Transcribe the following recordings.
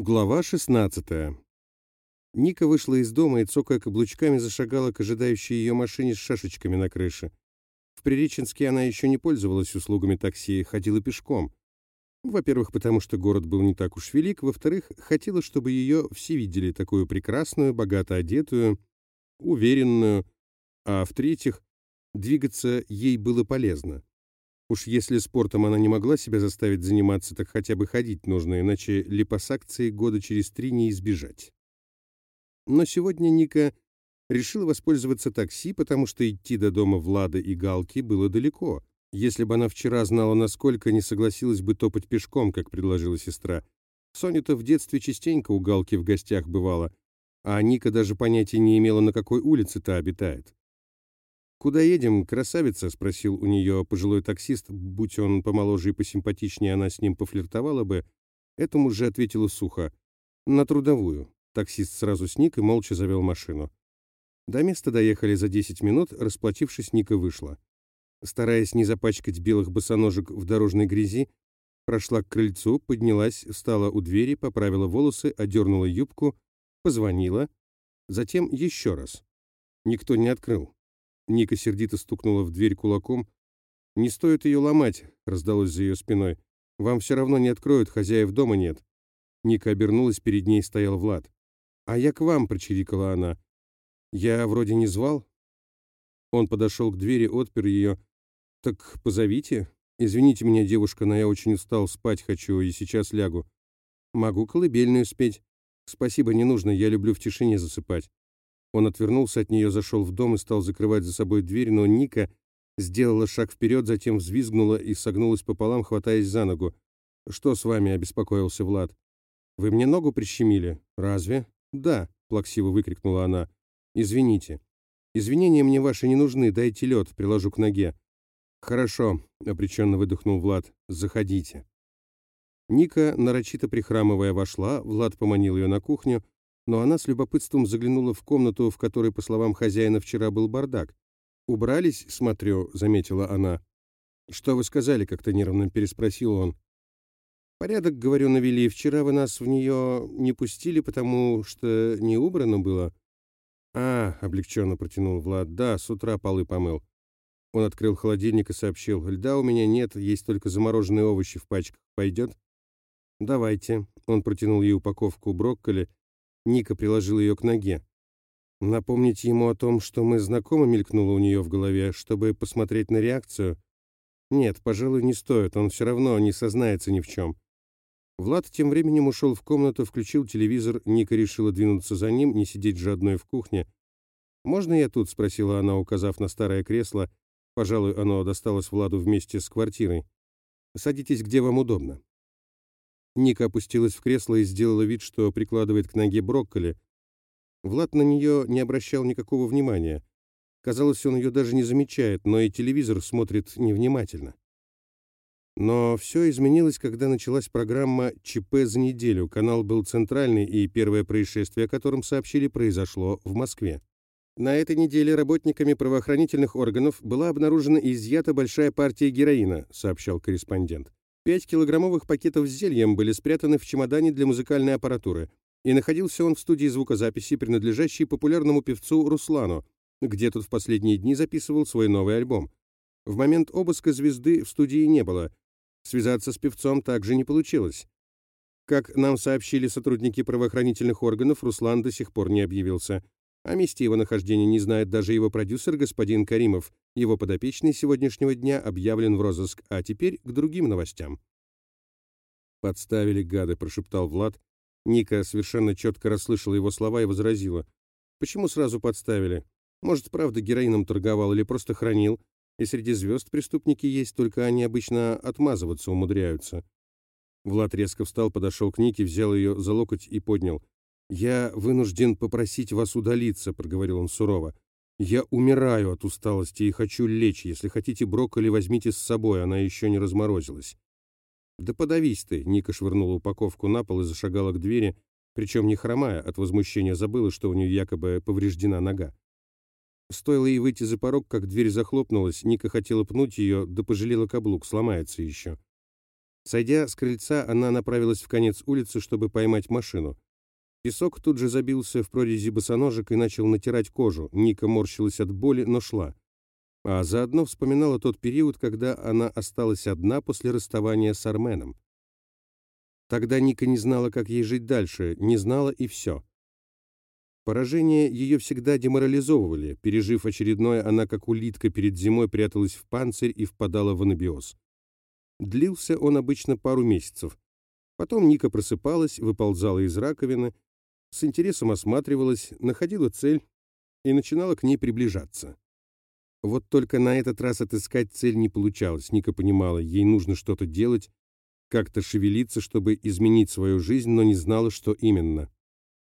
Глава 16. Ника вышла из дома и, цокая каблучками, зашагала к ожидающей ее машине с шашечками на крыше. В Приреченске она еще не пользовалась услугами такси, ходила пешком. Во-первых, потому что город был не так уж велик, во-вторых, хотела, чтобы ее все видели такую прекрасную, богато одетую, уверенную, а в-третьих, двигаться ей было полезно. Уж если спортом она не могла себя заставить заниматься, так хотя бы ходить нужно, иначе липосакции года через три не избежать. Но сегодня Ника решила воспользоваться такси, потому что идти до дома Влада и Галки было далеко. Если бы она вчера знала, насколько, не согласилась бы топать пешком, как предложила сестра. Соня-то в детстве частенько у Галки в гостях бывала, а Ника даже понятия не имела, на какой улице-то обитает. «Куда едем, красавица?» — спросил у нее пожилой таксист. Будь он помоложе и посимпатичнее, она с ним пофлиртовала бы. Этому же ответила сухо. «На трудовую». Таксист сразу сник и молча завел машину. До места доехали за 10 минут, расплатившись, Ника вышла. Стараясь не запачкать белых босоножек в дорожной грязи, прошла к крыльцу, поднялась, встала у двери, поправила волосы, одернула юбку, позвонила, затем еще раз. Никто не открыл. Ника сердито стукнула в дверь кулаком. «Не стоит ее ломать», — раздалось за ее спиной. «Вам все равно не откроют, хозяев дома нет». Ника обернулась, перед ней стоял Влад. «А я к вам», — прочирикала она. «Я вроде не звал?» Он подошел к двери, отпер ее. «Так позовите. Извините меня, девушка, но я очень устал, спать хочу и сейчас лягу. Могу колыбельную спеть. Спасибо, не нужно, я люблю в тишине засыпать». Он отвернулся от нее, зашел в дом и стал закрывать за собой дверь, но Ника сделала шаг вперед, затем взвизгнула и согнулась пополам, хватаясь за ногу. «Что с вами?» — обеспокоился Влад. «Вы мне ногу прищемили? Разве?» «Да», — плаксиво выкрикнула она. «Извините. Извинения мне ваши не нужны, дайте лед, приложу к ноге». «Хорошо», — обреченно выдохнул Влад. «Заходите». Ника, нарочито прихрамывая, вошла, Влад поманил ее на кухню, но она с любопытством заглянула в комнату, в которой, по словам хозяина, вчера был бардак. «Убрались, смотрю», — заметила она. «Что вы сказали?» — как-то нервно переспросил он. «Порядок, говорю, навели. Вчера вы нас в нее не пустили, потому что не убрано было». «А», — облегченно протянул Влад, — «да, с утра полы помыл». Он открыл холодильник и сообщил, «Льда у меня нет, есть только замороженные овощи в пачках. Пойдет?» «Давайте». Он протянул ей упаковку брокколи, Ника приложил ее к ноге. Напомнить ему о том, что мы знакомы, мелькнуло у нее в голове, чтобы посмотреть на реакцию. Нет, пожалуй, не стоит, он все равно не сознается ни в чем. Влад тем временем ушел в комнату, включил телевизор, Ника решила двинуться за ним, не сидеть же одной в кухне. «Можно я тут?» — спросила она, указав на старое кресло. Пожалуй, оно досталось Владу вместе с квартирой. «Садитесь, где вам удобно». Ника опустилась в кресло и сделала вид, что прикладывает к ноге брокколи. Влад на нее не обращал никакого внимания. Казалось, он ее даже не замечает, но и телевизор смотрит невнимательно. Но все изменилось, когда началась программа «ЧП за неделю». Канал был центральный, и первое происшествие, о котором сообщили, произошло в Москве. На этой неделе работниками правоохранительных органов была обнаружена и изъята большая партия героина, сообщал корреспондент. Пять килограммовых пакетов с зельем были спрятаны в чемодане для музыкальной аппаратуры, и находился он в студии звукозаписи, принадлежащей популярному певцу Руслану, где тот в последние дни записывал свой новый альбом. В момент обыска звезды в студии не было. Связаться с певцом также не получилось. Как нам сообщили сотрудники правоохранительных органов, Руслан до сих пор не объявился. О месте его нахождения не знает даже его продюсер, господин Каримов. Его подопечный сегодняшнего дня объявлен в розыск, а теперь к другим новостям. «Подставили, гады», — прошептал Влад. Ника совершенно четко расслышала его слова и возразила. «Почему сразу подставили? Может, правда героином торговал или просто хранил? И среди звезд преступники есть, только они обычно отмазываться умудряются». Влад резко встал, подошел к Нике, взял ее за локоть и поднял. «Я вынужден попросить вас удалиться», — проговорил он сурово. «Я умираю от усталости и хочу лечь. Если хотите брокколи, возьмите с собой, она еще не разморозилась». «Да подавись ты!» — Ника швырнула упаковку на пол и зашагала к двери, причем не хромая, от возмущения забыла, что у нее якобы повреждена нога. Стоило ей выйти за порог, как дверь захлопнулась, Ника хотела пнуть ее, да пожалела каблук, сломается еще. Сойдя с крыльца, она направилась в конец улицы, чтобы поймать машину. Песок тут же забился в прорези босоножек и начал натирать кожу. Ника морщилась от боли, но шла. А заодно вспоминала тот период, когда она осталась одна после расставания с Арменом. Тогда Ника не знала, как ей жить дальше, не знала и все. Поражения ее всегда деморализовывали. Пережив очередное, она, как улитка перед зимой, пряталась в панцирь и впадала в анабиоз. Длился он обычно пару месяцев. Потом Ника просыпалась, выползала из раковины, с интересом осматривалась, находила цель и начинала к ней приближаться. Вот только на этот раз отыскать цель не получалось. Ника понимала, ей нужно что-то делать, как-то шевелиться, чтобы изменить свою жизнь, но не знала, что именно.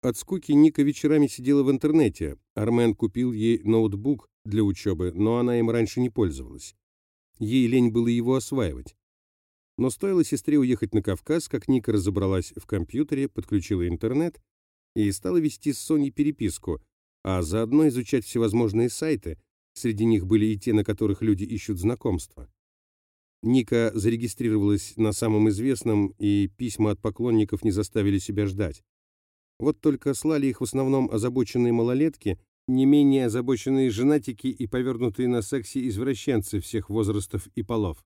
От скуки Ника вечерами сидела в интернете. Армен купил ей ноутбук для учебы, но она им раньше не пользовалась. Ей лень было его осваивать. Но стоило сестре уехать на Кавказ, как Ника разобралась в компьютере, подключила интернет и стала вести с Соней переписку, а заодно изучать всевозможные сайты, среди них были и те, на которых люди ищут знакомства. Ника зарегистрировалась на самом известном, и письма от поклонников не заставили себя ждать. Вот только слали их в основном озабоченные малолетки, не менее озабоченные женатики и повернутые на сексе извращенцы всех возрастов и полов.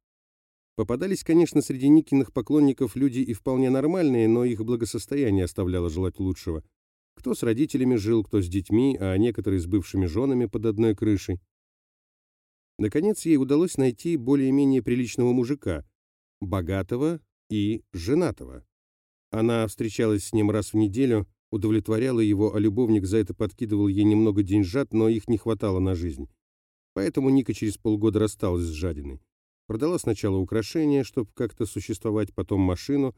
Попадались, конечно, среди Никиных поклонников люди и вполне нормальные, но их благосостояние оставляло желать лучшего. Кто с родителями жил, кто с детьми, а некоторые с бывшими женами под одной крышей. Наконец ей удалось найти более-менее приличного мужика, богатого и женатого. Она встречалась с ним раз в неделю, удовлетворяла его, а любовник за это подкидывал ей немного деньжат, но их не хватало на жизнь. Поэтому Ника через полгода рассталась с жадиной. Продала сначала украшения, чтобы как-то существовать, потом машину,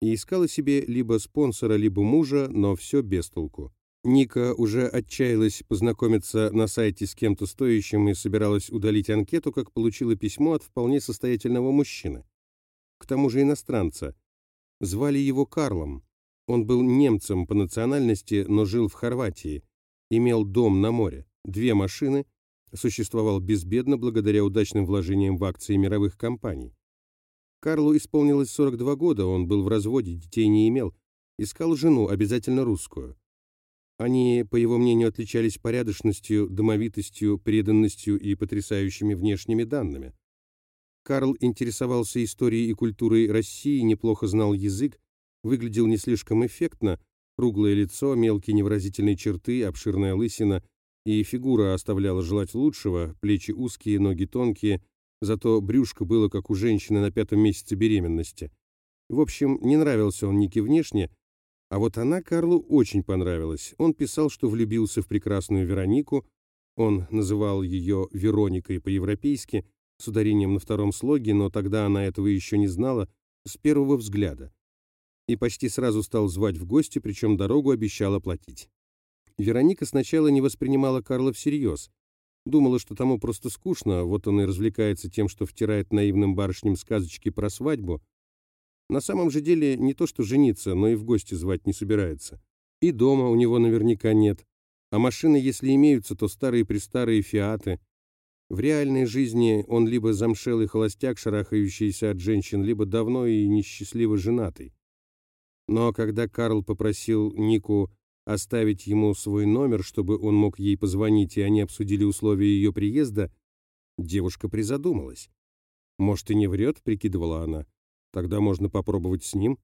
и искала себе либо спонсора, либо мужа, но все без толку. Ника уже отчаялась познакомиться на сайте с кем-то стоящим и собиралась удалить анкету, как получила письмо от вполне состоятельного мужчины. К тому же иностранца. Звали его Карлом. Он был немцем по национальности, но жил в Хорватии. Имел дом на море, две машины существовал безбедно благодаря удачным вложениям в акции мировых компаний. Карлу исполнилось 42 года, он был в разводе, детей не имел, искал жену, обязательно русскую. Они, по его мнению, отличались порядочностью, домовитостью, преданностью и потрясающими внешними данными. Карл интересовался историей и культурой России, неплохо знал язык, выглядел не слишком эффектно, круглое лицо, мелкие невыразительные черты, обширная лысина – и фигура оставляла желать лучшего, плечи узкие, ноги тонкие, зато брюшко было как у женщины на пятом месяце беременности. В общем, не нравился он Нике внешне, а вот она Карлу очень понравилась. Он писал, что влюбился в прекрасную Веронику, он называл ее Вероникой по-европейски, с ударением на втором слоге, но тогда она этого еще не знала, с первого взгляда. И почти сразу стал звать в гости, причем дорогу обещал оплатить. Вероника сначала не воспринимала Карла всерьез. Думала, что тому просто скучно, вот он и развлекается тем, что втирает наивным барышням сказочки про свадьбу. На самом же деле не то что жениться, но и в гости звать не собирается. И дома у него наверняка нет. А машины, если имеются, то старые-престарые фиаты. В реальной жизни он либо замшелый холостяк, шарахающийся от женщин, либо давно и несчастливо женатый. Но когда Карл попросил Нику оставить ему свой номер, чтобы он мог ей позвонить, и они обсудили условия ее приезда, девушка призадумалась. «Может, и не врет?» — прикидывала она. «Тогда можно попробовать с ним.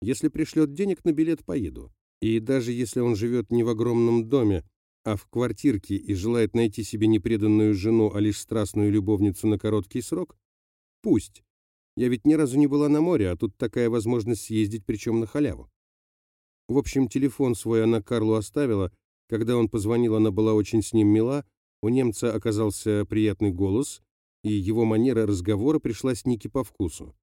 Если пришлет денег на билет, поеду. И даже если он живет не в огромном доме, а в квартирке и желает найти себе не преданную жену, а лишь страстную любовницу на короткий срок, пусть. Я ведь ни разу не была на море, а тут такая возможность съездить, причем на халяву. В общем, телефон свой она Карлу оставила. Когда он позвонил, она была очень с ним мила. У немца оказался приятный голос, и его манера разговора пришлась Нике по вкусу.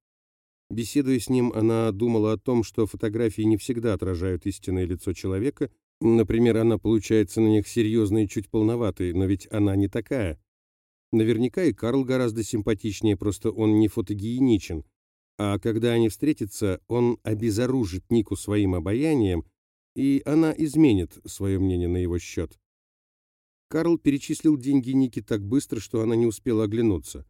Беседуя с ним, она думала о том, что фотографии не всегда отражают истинное лицо человека. Например, она получается на них серьезной и чуть полноватой, но ведь она не такая. Наверняка и Карл гораздо симпатичнее, просто он не фотогеничен, а когда они встретятся, он обезоружит Нику своим обаянием, и она изменит свое мнение на его счет. Карл перечислил деньги Нике так быстро, что она не успела оглянуться.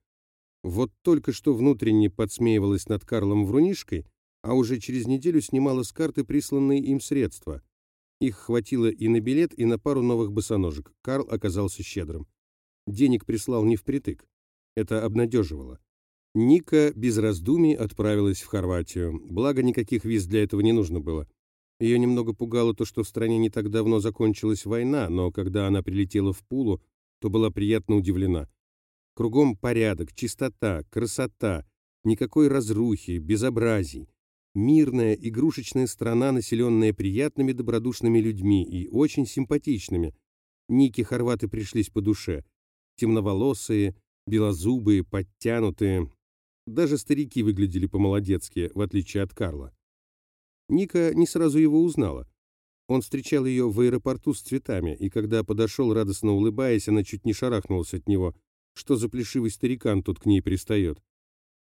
Вот только что внутренне подсмеивалась над Карлом врунишкой, а уже через неделю снимала с карты присланные им средства. Их хватило и на билет, и на пару новых босоножек. Карл оказался щедрым. Денег прислал не впритык. Это обнадеживало. Ника без раздумий отправилась в Хорватию, благо никаких виз для этого не нужно было. Ее немного пугало то, что в стране не так давно закончилась война, но когда она прилетела в Пулу, то была приятно удивлена. Кругом порядок, чистота, красота, никакой разрухи, безобразий. Мирная, игрушечная страна, населенная приятными, добродушными людьми и очень симпатичными. Ники хорваты пришлись по душе. Темноволосые, белозубые, подтянутые, даже старики выглядели по-молодецки, в отличие от Карла. Ника не сразу его узнала. Он встречал ее в аэропорту с цветами, и когда подошел, радостно улыбаясь, она чуть не шарахнулась от него. Что за плешивый старикан тут к ней пристает?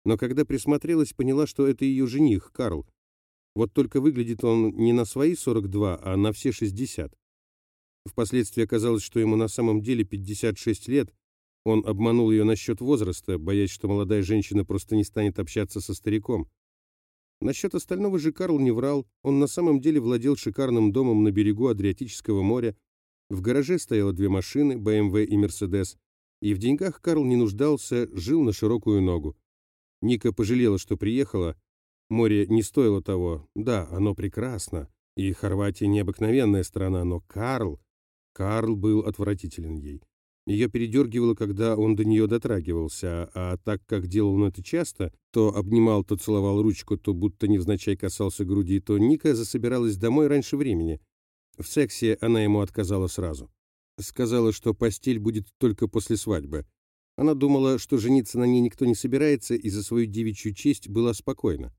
Но когда присмотрелась, поняла, что это ее жених, Карл. Вот только выглядит он не на свои 42, а на все 60. Впоследствии оказалось, что ему на самом деле 56 лет, он обманул ее насчет возраста, боясь, что молодая женщина просто не станет общаться со стариком. Насчет остального же Карл не врал, он на самом деле владел шикарным домом на берегу Адриатического моря, в гараже стояло две машины, BMW и Mercedes, и в деньгах Карл не нуждался, жил на широкую ногу. Ника пожалела, что приехала. Море не стоило того. Да, оно прекрасно, и Хорватия необыкновенная страна, но Карл... Карл был отвратителен ей. Ее передергивало, когда он до нее дотрагивался, а так как делал он это часто, то обнимал, то целовал ручку, то будто невзначай касался груди, то Ника засобиралась домой раньше времени. В сексе она ему отказала сразу. Сказала, что постель будет только после свадьбы. Она думала, что жениться на ней никто не собирается, и за свою девичью честь была спокойна.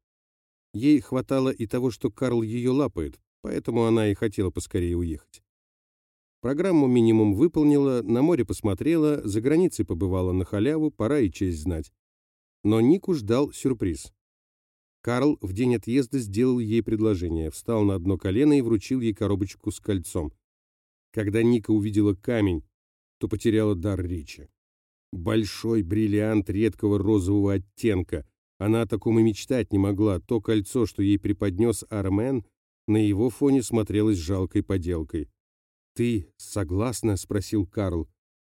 Ей хватало и того, что Карл ее лапает, поэтому она и хотела поскорее уехать. Программу минимум выполнила, на море посмотрела, за границей побывала на халяву, пора и честь знать. Но Нику ждал сюрприз. Карл в день отъезда сделал ей предложение, встал на одно колено и вручил ей коробочку с кольцом. Когда Ника увидела камень, то потеряла дар речи. Большой бриллиант редкого розового оттенка. Она о таком и мечтать не могла. То кольцо, что ей преподнес Армен, на его фоне смотрелось жалкой поделкой. «Ты согласна?» — спросил Карл.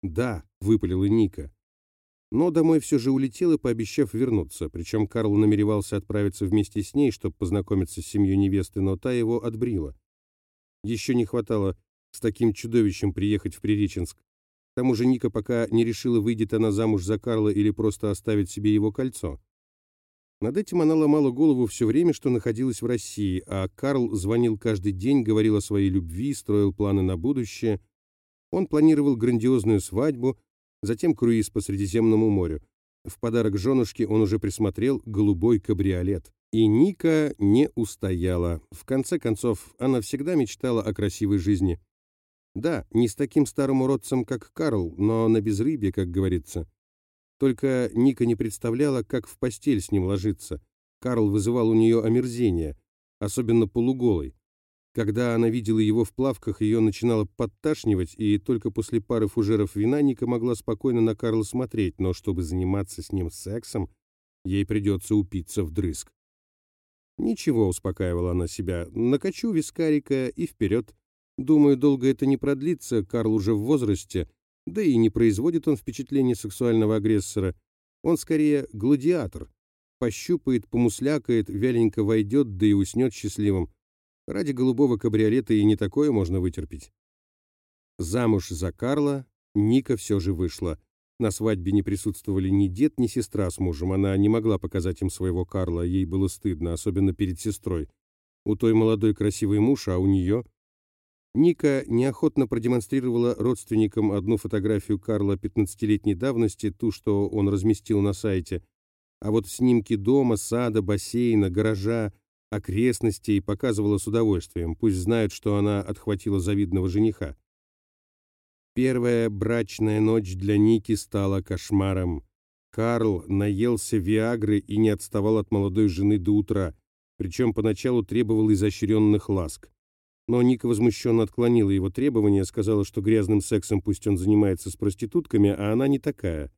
«Да», — выпалила Ника. Но домой все же улетела, пообещав вернуться, причем Карл намеревался отправиться вместе с ней, чтобы познакомиться с семьей невесты, но та его отбрила. Еще не хватало с таким чудовищем приехать в Приреченск. К тому же Ника пока не решила, выйдет она замуж за Карла или просто оставит себе его кольцо. Над этим она ломала голову все время, что находилась в России, а Карл звонил каждый день, говорил о своей любви, строил планы на будущее. Он планировал грандиозную свадьбу, затем круиз по Средиземному морю. В подарок женушке он уже присмотрел голубой кабриолет. И Ника не устояла. В конце концов, она всегда мечтала о красивой жизни. Да, не с таким старым уродцем, как Карл, но на безрыбье, как говорится. Только Ника не представляла, как в постель с ним ложиться. Карл вызывал у нее омерзение, особенно полуголый. Когда она видела его в плавках, ее начинало подташнивать, и только после пары фужеров вина Ника могла спокойно на Карла смотреть, но чтобы заниматься с ним сексом, ей придется упиться вдрызг. Ничего, успокаивала она себя, накачу вискарика и вперед. Думаю, долго это не продлится, Карл уже в возрасте, да и не производит он впечатления сексуального агрессора. Он скорее гладиатор. Пощупает, помуслякает, вяленько войдет, да и уснет счастливым. Ради голубого кабриолета и не такое можно вытерпеть. Замуж за Карла Ника все же вышла. На свадьбе не присутствовали ни дед, ни сестра с мужем. Она не могла показать им своего Карла, ей было стыдно, особенно перед сестрой. У той молодой красивый муж, а у нее Ника неохотно продемонстрировала родственникам одну фотографию Карла 15-летней давности, ту, что он разместил на сайте, а вот снимки дома, сада, бассейна, гаража, окрестностей показывала с удовольствием, пусть знают, что она отхватила завидного жениха. Первая брачная ночь для Ники стала кошмаром. Карл наелся Виагры и не отставал от молодой жены до утра, причем поначалу требовал изощренных ласк. Но Ника возмущенно отклонила его требования, сказала, что грязным сексом пусть он занимается с проститутками, а она не такая.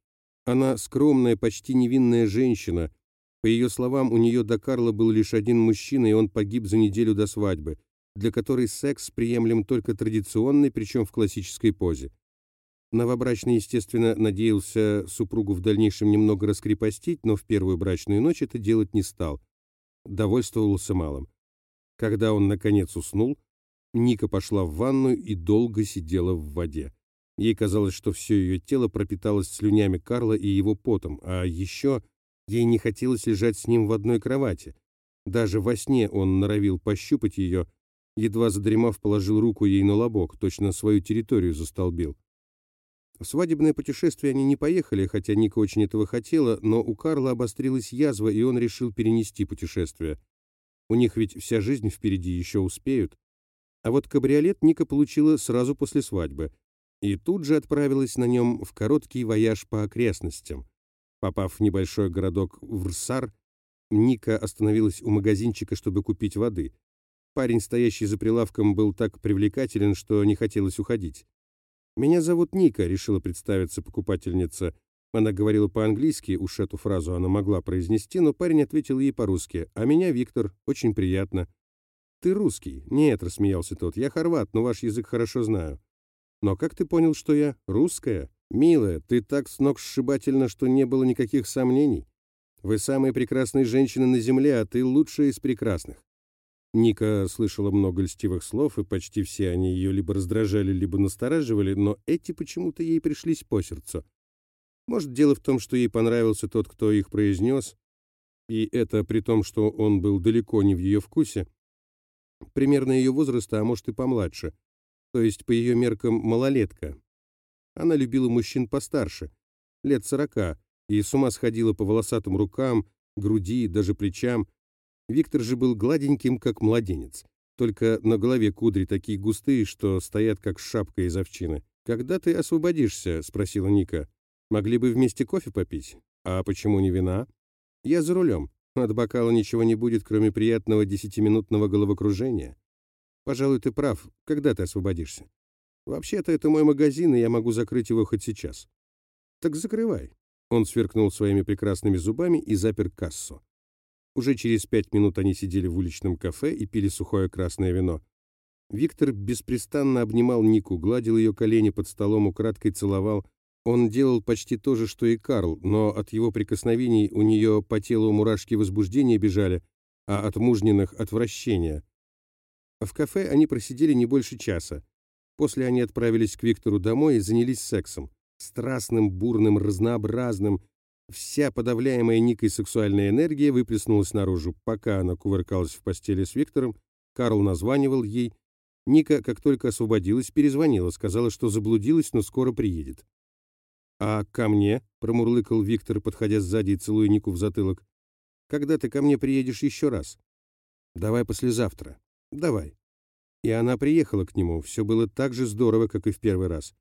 Она скромная, почти невинная женщина. По ее словам, у нее до Карла был лишь один мужчина, и он погиб за неделю до свадьбы, для которой секс приемлем только традиционный, причем в классической позе. Новобрачный, естественно, надеялся супругу в дальнейшем немного раскрепостить, но в первую брачную ночь это делать не стал. Довольствовался малым. Когда он, наконец, уснул, Ника пошла в ванную и долго сидела в воде. Ей казалось, что все ее тело пропиталось слюнями Карла и его потом, а еще ей не хотелось лежать с ним в одной кровати. Даже во сне он норовил пощупать ее, едва задремав, положил руку ей на лобок, точно свою территорию застолбил. В свадебное путешествие они не поехали, хотя Ника очень этого хотела, но у Карла обострилась язва, и он решил перенести путешествие. У них ведь вся жизнь впереди еще успеют. А вот кабриолет Ника получила сразу после свадьбы и тут же отправилась на нем в короткий вояж по окрестностям. Попав в небольшой городок Врсар, Ника остановилась у магазинчика, чтобы купить воды. Парень, стоящий за прилавком, был так привлекателен, что не хотелось уходить. «Меня зовут Ника», — решила представиться покупательница. Она говорила по-английски, уж эту фразу она могла произнести, но парень ответил ей по-русски. «А меня Виктор. Очень приятно». «Ты русский?» «Нет», — рассмеялся тот. «Я хорват, но ваш язык хорошо знаю». «Но как ты понял, что я русская?» «Милая, ты так сногсшибательна, что не было никаких сомнений. Вы самые прекрасные женщины на земле, а ты лучшая из прекрасных. Ника слышала много льстивых слов, и почти все они ее либо раздражали, либо настораживали, но эти почему-то ей пришлись по сердцу. Может, дело в том, что ей понравился тот, кто их произнес, и это при том, что он был далеко не в ее вкусе, примерно ее возраста, а может и помладше, то есть по ее меркам малолетка. Она любила мужчин постарше, лет сорока, и с ума сходила по волосатым рукам, груди, даже плечам, Виктор же был гладеньким, как младенец. Только на голове кудри такие густые, что стоят, как шапка из овчины. «Когда ты освободишься?» — спросила Ника. «Могли бы вместе кофе попить? А почему не вина?» «Я за рулем. От бокала ничего не будет, кроме приятного десятиминутного головокружения. Пожалуй, ты прав. Когда ты освободишься?» «Вообще-то это мой магазин, и я могу закрыть его хоть сейчас». «Так закрывай». Он сверкнул своими прекрасными зубами и запер кассу. Уже через пять минут они сидели в уличном кафе и пили сухое красное вино. Виктор беспрестанно обнимал Нику, гладил ее колени под столом, украдкой целовал. Он делал почти то же, что и Карл, но от его прикосновений у нее по телу мурашки возбуждения бежали, а от мужниных — отвращения. В кафе они просидели не больше часа. После они отправились к Виктору домой и занялись сексом. Страстным, бурным, разнообразным, Вся подавляемая Никой сексуальная энергия выплеснулась наружу. Пока она кувыркалась в постели с Виктором, Карл названивал ей. Ника, как только освободилась, перезвонила, сказала, что заблудилась, но скоро приедет. «А ко мне?» — промурлыкал Виктор, подходя сзади и целуя Нику в затылок. «Когда ты ко мне приедешь еще раз?» «Давай послезавтра». «Давай». И она приехала к нему. Все было так же здорово, как и в первый раз.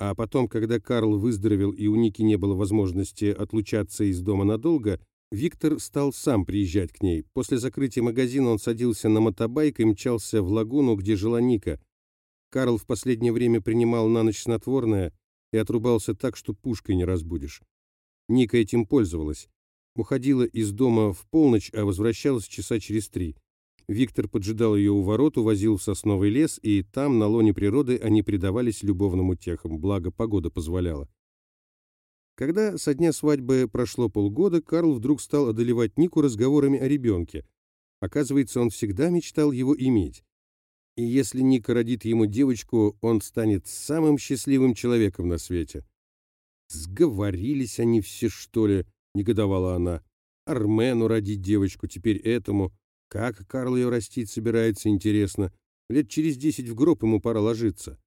А потом, когда Карл выздоровел и у Ники не было возможности отлучаться из дома надолго, Виктор стал сам приезжать к ней. После закрытия магазина он садился на мотобайк и мчался в лагуну, где жила Ника. Карл в последнее время принимал на ночь снотворное и отрубался так, что пушкой не разбудишь. Ника этим пользовалась. Уходила из дома в полночь, а возвращалась часа через три. Виктор поджидал ее у ворот, увозил в сосновый лес, и там, на лоне природы, они предавались любовным утехам, благо погода позволяла. Когда со дня свадьбы прошло полгода, Карл вдруг стал одолевать Нику разговорами о ребенке. Оказывается, он всегда мечтал его иметь. И если Ника родит ему девочку, он станет самым счастливым человеком на свете. «Сговорились они все, что ли?» — негодовала она. «Армену родить девочку, теперь этому. Как Карл ее растить собирается, интересно. Лет через десять в гроб ему пора ложиться.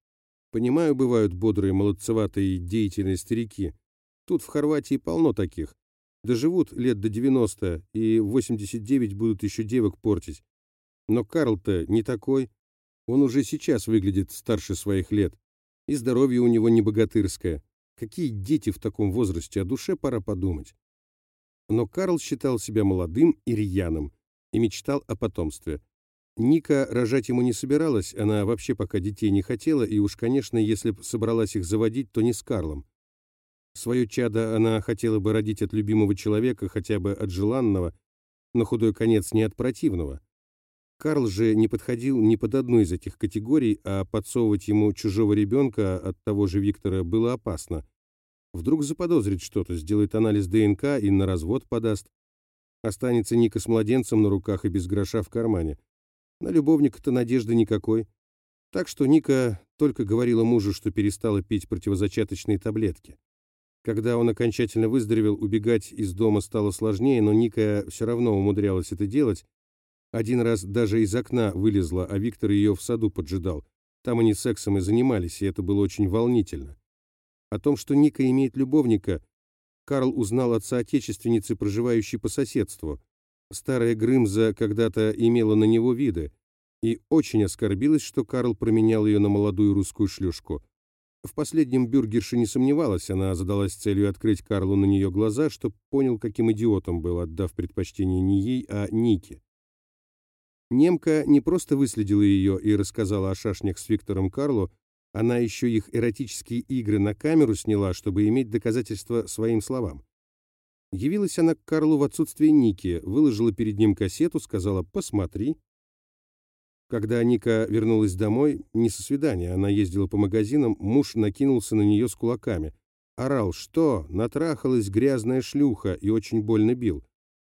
Понимаю, бывают бодрые, молодцеватые и деятельные старики. Тут в Хорватии полно таких. Доживут лет до 90, и в 89 будут еще девок портить. Но Карл-то не такой. Он уже сейчас выглядит старше своих лет. И здоровье у него не богатырское. Какие дети в таком возрасте, о душе пора подумать. Но Карл считал себя молодым и рьяным и мечтал о потомстве. Ника рожать ему не собиралась, она вообще пока детей не хотела, и уж, конечно, если б собралась их заводить, то не с Карлом. Свое чадо она хотела бы родить от любимого человека, хотя бы от желанного, на худой конец не от противного. Карл же не подходил ни под одну из этих категорий, а подсовывать ему чужого ребенка от того же Виктора было опасно. Вдруг заподозрит что-то, сделает анализ ДНК и на развод подаст. Останется Ника с младенцем на руках и без гроша в кармане. На любовника-то надежды никакой. Так что Ника только говорила мужу, что перестала пить противозачаточные таблетки. Когда он окончательно выздоровел, убегать из дома стало сложнее, но Ника все равно умудрялась это делать. Один раз даже из окна вылезла, а Виктор ее в саду поджидал. Там они сексом и занимались, и это было очень волнительно. О том, что Ника имеет любовника, Карл узнал от соотечественницы, проживающей по соседству. Старая Грымза когда-то имела на него виды, и очень оскорбилась, что Карл променял ее на молодую русскую шлюшку. В последнем бюргерша не сомневалась, она задалась целью открыть Карлу на нее глаза, чтоб понял, каким идиотом был, отдав предпочтение не ей, а Нике. Немка не просто выследила ее и рассказала о шашнях с Виктором Карлу, она еще их эротические игры на камеру сняла, чтобы иметь доказательства своим словам. Явилась она к Карлу в отсутствие Ники, выложила перед ним кассету, сказала «посмотри». Когда Ника вернулась домой, не со свидания, она ездила по магазинам, муж накинулся на нее с кулаками. Орал «Что? Натрахалась грязная шлюха» и очень больно бил.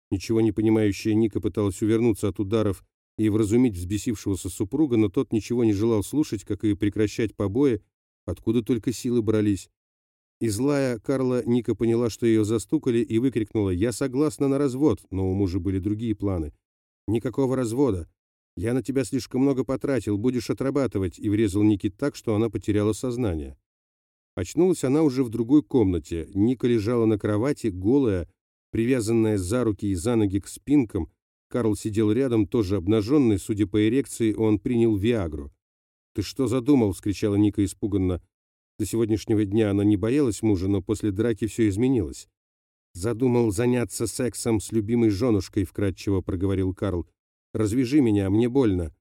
Ничего не понимающая Ника пыталась увернуться от ударов и вразумить взбесившегося супруга, но тот ничего не желал слушать, как и прекращать побои, откуда только силы брались. И злая Карла Ника поняла, что ее застукали, и выкрикнула «Я согласна на развод», но у мужа были другие планы. «Никакого развода. Я на тебя слишком много потратил, будешь отрабатывать», и врезал Нике так, что она потеряла сознание. Очнулась она уже в другой комнате. Ника лежала на кровати, голая, привязанная за руки и за ноги к спинкам, Карл сидел рядом, тоже обнаженный, судя по эрекции, он принял Виагру. «Ты что задумал?» — вскричала Ника испуганно. До сегодняшнего дня она не боялась мужа, но после драки все изменилось. «Задумал заняться сексом с любимой женушкой», — вкратчиво проговорил Карл. «Развяжи меня, мне больно».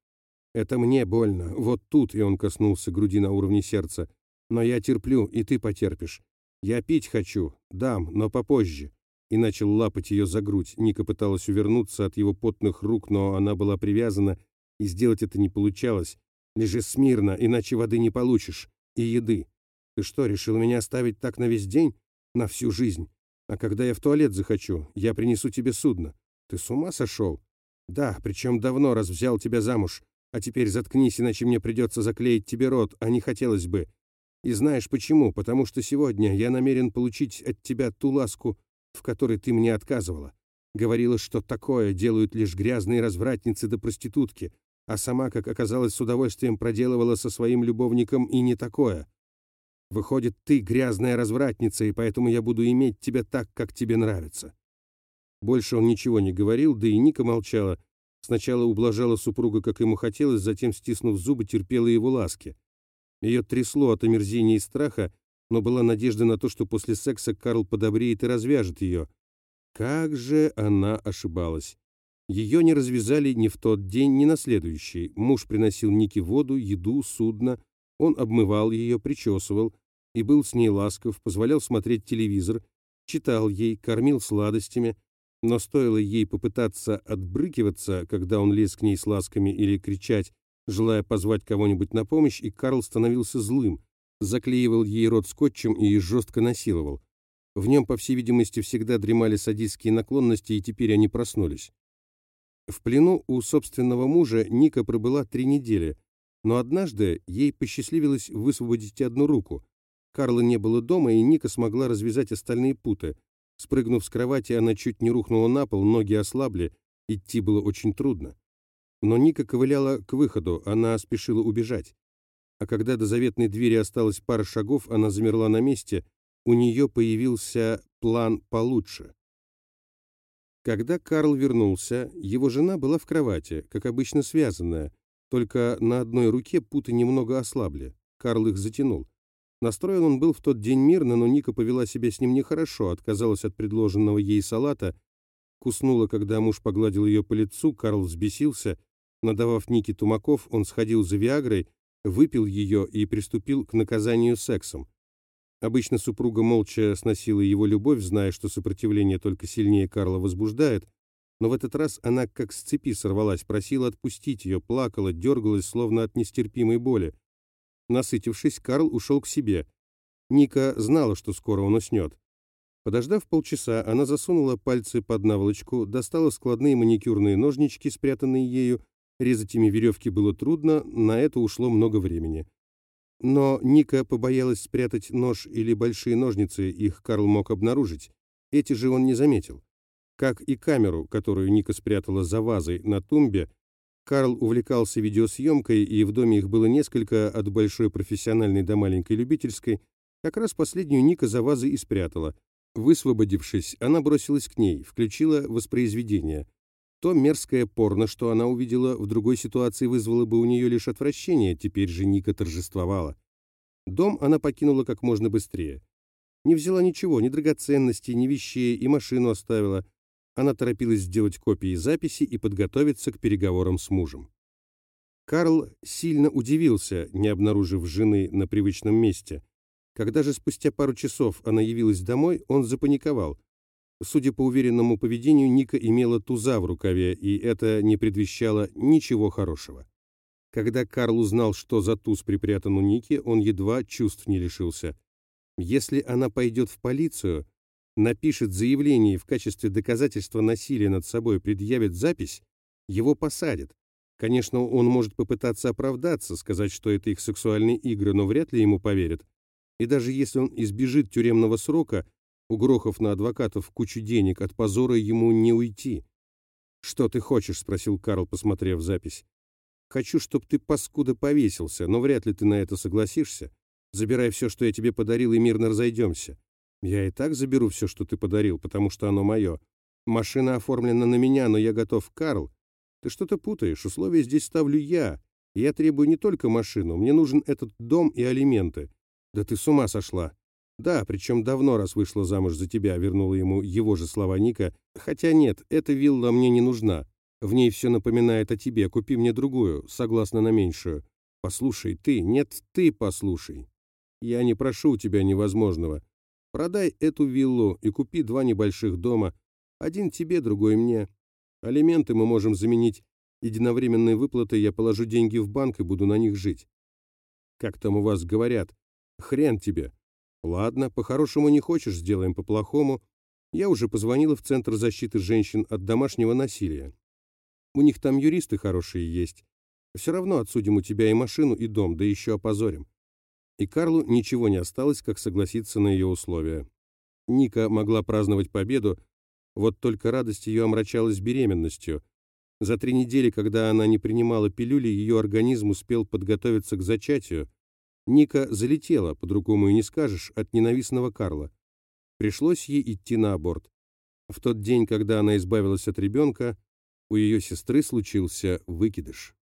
«Это мне больно. Вот тут», — и он коснулся груди на уровне сердца. «Но я терплю, и ты потерпишь. Я пить хочу. Дам, но попозже и начал лапать ее за грудь. Ника пыталась увернуться от его потных рук, но она была привязана, и сделать это не получалось. «Лежи смирно, иначе воды не получишь. И еды. Ты что, решил меня оставить так на весь день? На всю жизнь? А когда я в туалет захочу, я принесу тебе судно. Ты с ума сошел? Да, причем давно, раз взял тебя замуж. А теперь заткнись, иначе мне придется заклеить тебе рот, а не хотелось бы. И знаешь почему? Потому что сегодня я намерен получить от тебя ту ласку, в которой ты мне отказывала. Говорила, что такое делают лишь грязные развратницы да проститутки, а сама, как оказалось, с удовольствием проделывала со своим любовником и не такое. Выходит, ты грязная развратница, и поэтому я буду иметь тебя так, как тебе нравится». Больше он ничего не говорил, да и Ника молчала. Сначала ублажала супруга, как ему хотелось, затем, стиснув зубы, терпела его ласки. Ее трясло от омерзения и страха, но была надежда на то, что после секса Карл подобреет и развяжет ее. Как же она ошибалась. Ее не развязали ни в тот день, ни на следующий. Муж приносил Нике воду, еду, судно. Он обмывал ее, причесывал и был с ней ласков, позволял смотреть телевизор, читал ей, кормил сладостями, но стоило ей попытаться отбрыкиваться, когда он лез к ней с ласками или кричать, желая позвать кого-нибудь на помощь, и Карл становился злым, заклеивал ей рот скотчем и жестко насиловал. В нем, по всей видимости, всегда дремали садистские наклонности, и теперь они проснулись. В плену у собственного мужа Ника пробыла три недели, но однажды ей посчастливилось высвободить одну руку. Карла не было дома, и Ника смогла развязать остальные путы. Спрыгнув с кровати, она чуть не рухнула на пол, ноги ослабли, идти было очень трудно. Но Ника ковыляла к выходу, она спешила убежать а когда до заветной двери осталось пара шагов, она замерла на месте, у нее появился план получше. Когда Карл вернулся, его жена была в кровати, как обычно связанная, только на одной руке путы немного ослабли. Карл их затянул. Настроен он был в тот день мирно, но Ника повела себя с ним нехорошо, отказалась от предложенного ей салата, куснула, когда муж погладил ее по лицу, Карл взбесился. Надавав Нике тумаков, он сходил за Виагрой, выпил ее и приступил к наказанию сексом. Обычно супруга молча сносила его любовь, зная, что сопротивление только сильнее Карла возбуждает, но в этот раз она как с цепи сорвалась, просила отпустить ее, плакала, дергалась, словно от нестерпимой боли. Насытившись, Карл ушел к себе. Ника знала, что скоро он уснет. Подождав полчаса, она засунула пальцы под наволочку, достала складные маникюрные ножнички, спрятанные ею. Резать ими веревки было трудно, на это ушло много времени. Но Ника побоялась спрятать нож или большие ножницы, их Карл мог обнаружить. Эти же он не заметил. Как и камеру, которую Ника спрятала за вазой на тумбе, Карл увлекался видеосъемкой, и в доме их было несколько, от большой профессиональной до маленькой любительской. Как раз последнюю Ника за вазой и спрятала. Высвободившись, она бросилась к ней, включила воспроизведение. То мерзкое порно, что она увидела, в другой ситуации вызвало бы у нее лишь отвращение, теперь же Ника торжествовала. Дом она покинула как можно быстрее. Не взяла ничего, ни драгоценностей, ни вещей, и машину оставила. Она торопилась сделать копии записи и подготовиться к переговорам с мужем. Карл сильно удивился, не обнаружив жены на привычном месте. Когда же спустя пару часов она явилась домой, он запаниковал. Судя по уверенному поведению, Ника имела туза в рукаве, и это не предвещало ничего хорошего. Когда Карл узнал, что за туз припрятан у Ники, он едва чувств не лишился. Если она пойдет в полицию, напишет заявление в качестве доказательства насилия над собой предъявит запись, его посадят. Конечно, он может попытаться оправдаться, сказать, что это их сексуальные игры, но вряд ли ему поверят. И даже если он избежит тюремного срока, угрохав на адвокатов кучу денег, от позора ему не уйти. «Что ты хочешь?» — спросил Карл, посмотрев запись. «Хочу, чтобы ты, паскуда, повесился, но вряд ли ты на это согласишься. Забирай все, что я тебе подарил, и мирно разойдемся. Я и так заберу все, что ты подарил, потому что оно мое. Машина оформлена на меня, но я готов, Карл. Ты что-то путаешь, условия здесь ставлю я. Я требую не только машину, мне нужен этот дом и алименты. Да ты с ума сошла. Да, причем давно, раз вышла замуж за тебя, вернула ему его же слова Ника. Хотя нет, эта вилла мне не нужна. В ней все напоминает о тебе, купи мне другую, согласно на меньшую. Послушай, ты, нет, ты послушай. Я не прошу у тебя невозможного. Продай эту виллу и купи два небольших дома. Один тебе, другой мне. Алименты мы можем заменить единовременной выплатой, я положу деньги в банк и буду на них жить. Как там у вас говорят? Хрен тебе. Ладно, по-хорошему не хочешь, сделаем по-плохому. Я уже позвонила в Центр защиты женщин от домашнего насилия. У них там юристы хорошие есть. Все равно отсудим у тебя и машину, и дом, да еще опозорим и Карлу ничего не осталось, как согласиться на ее условия. Ника могла праздновать победу, вот только радость ее омрачалась беременностью. За три недели, когда она не принимала пилюли, ее организм успел подготовиться к зачатию. Ника залетела, по-другому и не скажешь, от ненавистного Карла. Пришлось ей идти на аборт. В тот день, когда она избавилась от ребенка, у ее сестры случился выкидыш.